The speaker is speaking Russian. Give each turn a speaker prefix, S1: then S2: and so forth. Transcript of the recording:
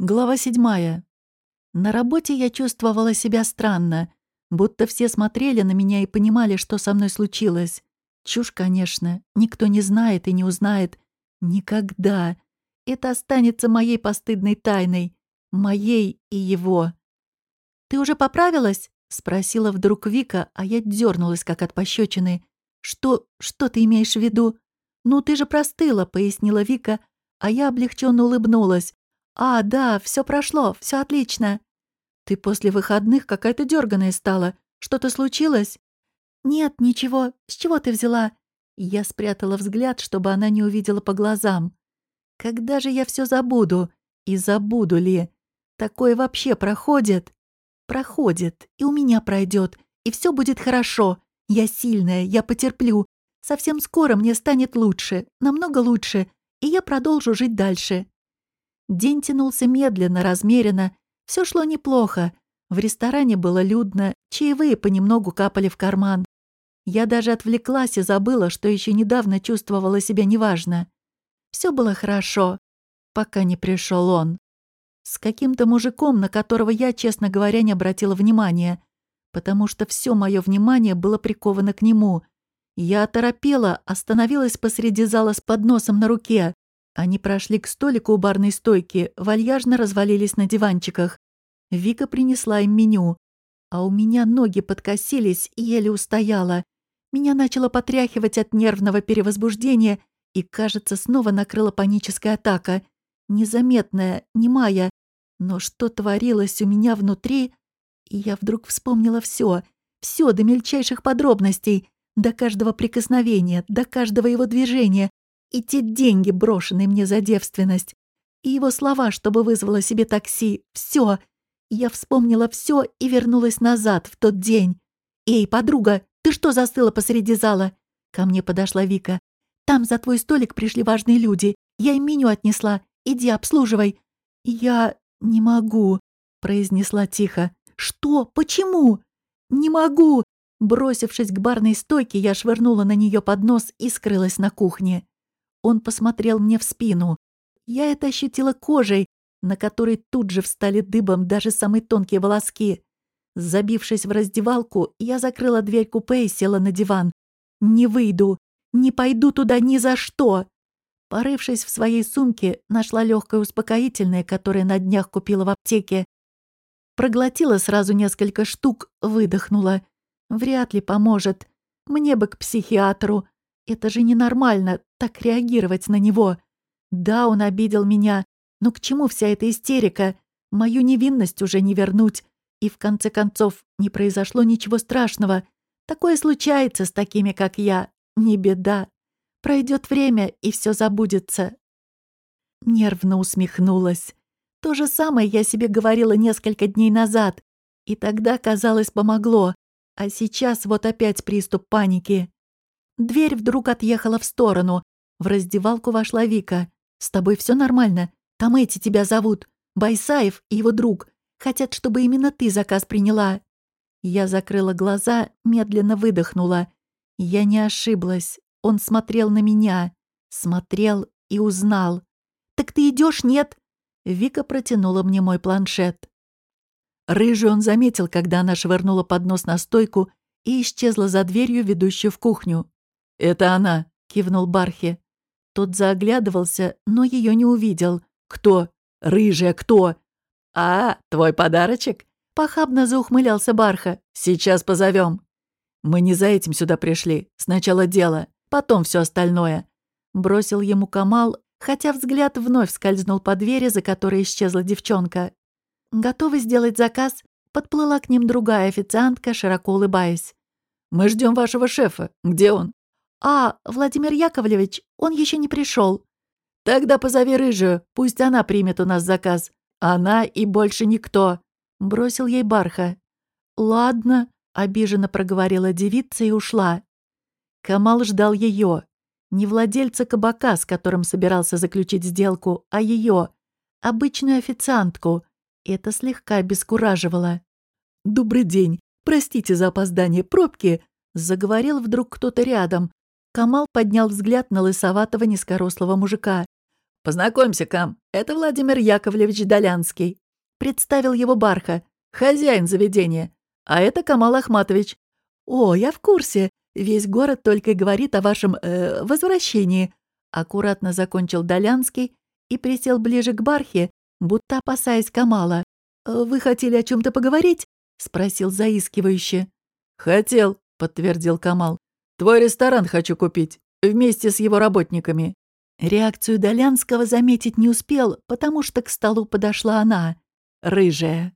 S1: Глава седьмая. На работе я чувствовала себя странно, будто все смотрели на меня и понимали, что со мной случилось. Чушь, конечно, никто не знает и не узнает. Никогда. Это останется моей постыдной тайной. Моей и его. «Ты уже поправилась?» — спросила вдруг Вика, а я дернулась, как от пощечины. «Что... что ты имеешь в виду?» «Ну, ты же простыла», — пояснила Вика, а я облегченно улыбнулась. «А, да, все прошло, все отлично». «Ты после выходных какая-то дерганая стала. Что-то случилось?» «Нет, ничего. С чего ты взяла?» Я спрятала взгляд, чтобы она не увидела по глазам. «Когда же я все забуду? И забуду ли? Такое вообще проходит?» «Проходит, и у меня пройдет, и все будет хорошо. Я сильная, я потерплю. Совсем скоро мне станет лучше, намного лучше, и я продолжу жить дальше. День тянулся медленно, размеренно. Все шло неплохо. В ресторане было людно, чаевые понемногу капали в карман. Я даже отвлеклась и забыла, что еще недавно чувствовала себя неважно. Все было хорошо, пока не пришел он. С каким-то мужиком, на которого я, честно говоря, не обратила внимания, потому что все мое внимание было приковано к нему. Я оторопела, остановилась посреди зала с подносом на руке. Они прошли к столику у барной стойки, вальяжно развалились на диванчиках. Вика принесла им меню. А у меня ноги подкосились и еле устояла. Меня начало потряхивать от нервного перевозбуждения, и, кажется, снова накрыла паническая атака. Незаметная, немая. Но что творилось у меня внутри... И я вдруг вспомнила все, все до мельчайших подробностей, до каждого прикосновения, до каждого его движения, и те деньги, брошенные мне за девственность. И его слова, чтобы вызвала себе такси. Все. Я вспомнила все и вернулась назад, в тот день. «Эй, подруга, ты что застыла посреди зала?» Ко мне подошла Вика. «Там за твой столик пришли важные люди. Я им меню отнесла. Иди, обслуживай». «Я не могу», — произнесла тихо. «Что? Почему?» «Не могу!» Бросившись к барной стойке, я швырнула на нее поднос и скрылась на кухне. Он посмотрел мне в спину. Я это ощутила кожей, на которой тут же встали дыбом даже самые тонкие волоски. Забившись в раздевалку, я закрыла дверь купе и села на диван. «Не выйду! Не пойду туда ни за что!» Порывшись в своей сумке, нашла легкое успокоительное, которое на днях купила в аптеке. Проглотила сразу несколько штук, выдохнула. Вряд ли поможет. Мне бы к психиатру. Это же ненормально, так реагировать на него. Да, он обидел меня, но к чему вся эта истерика? Мою невинность уже не вернуть. И в конце концов, не произошло ничего страшного. Такое случается с такими, как я. Не беда. Пройдет время, и все забудется. Нервно усмехнулась. То же самое я себе говорила несколько дней назад. И тогда, казалось, помогло. А сейчас вот опять приступ паники. Дверь вдруг отъехала в сторону. В раздевалку вошла Вика. «С тобой все нормально? Там эти тебя зовут. Байсаев и его друг. Хотят, чтобы именно ты заказ приняла». Я закрыла глаза, медленно выдохнула. Я не ошиблась. Он смотрел на меня. Смотрел и узнал. «Так ты идешь, нет?» Вика протянула мне мой планшет. Рыжий он заметил, когда она швырнула поднос на стойку и исчезла за дверью, ведущую в кухню. «Это она», — кивнул Бархи. Тот заоглядывался, но ее не увидел. «Кто? Рыжая кто?» «А, твой подарочек?» — похабно заухмылялся Барха. «Сейчас позовем». «Мы не за этим сюда пришли. Сначала дело, потом все остальное». Бросил ему Камал, хотя взгляд вновь скользнул по двери, за которой исчезла девчонка. «Готовы сделать заказ?» Подплыла к ним другая официантка, широко улыбаясь. «Мы ждем вашего шефа. Где он?» «А, Владимир Яковлевич, он еще не пришел. «Тогда позови рыжую, пусть она примет у нас заказ. Она и больше никто», — бросил ей Барха. «Ладно», — обиженно проговорила девица и ушла. Камал ждал ее. Не владельца кабака, с которым собирался заключить сделку, а ее, обычную официантку. Это слегка обескураживало. «Добрый день. Простите за опоздание пробки», — заговорил вдруг кто-то рядом, Камал поднял взгляд на лысоватого низкорослого мужика. Познакомься, Кам, это Владимир Яковлевич Долянский. Представил его Барха, хозяин заведения. А это Камал Ахматович. О, я в курсе. Весь город только говорит о вашем э, возвращении. Аккуратно закончил Долянский и присел ближе к Бархе, будто опасаясь Камала. «Вы хотели о чем то поговорить?» — спросил заискивающе. «Хотел», — подтвердил Камал. «Твой ресторан хочу купить, вместе с его работниками». Реакцию Долянского заметить не успел, потому что к столу подошла она, рыжая.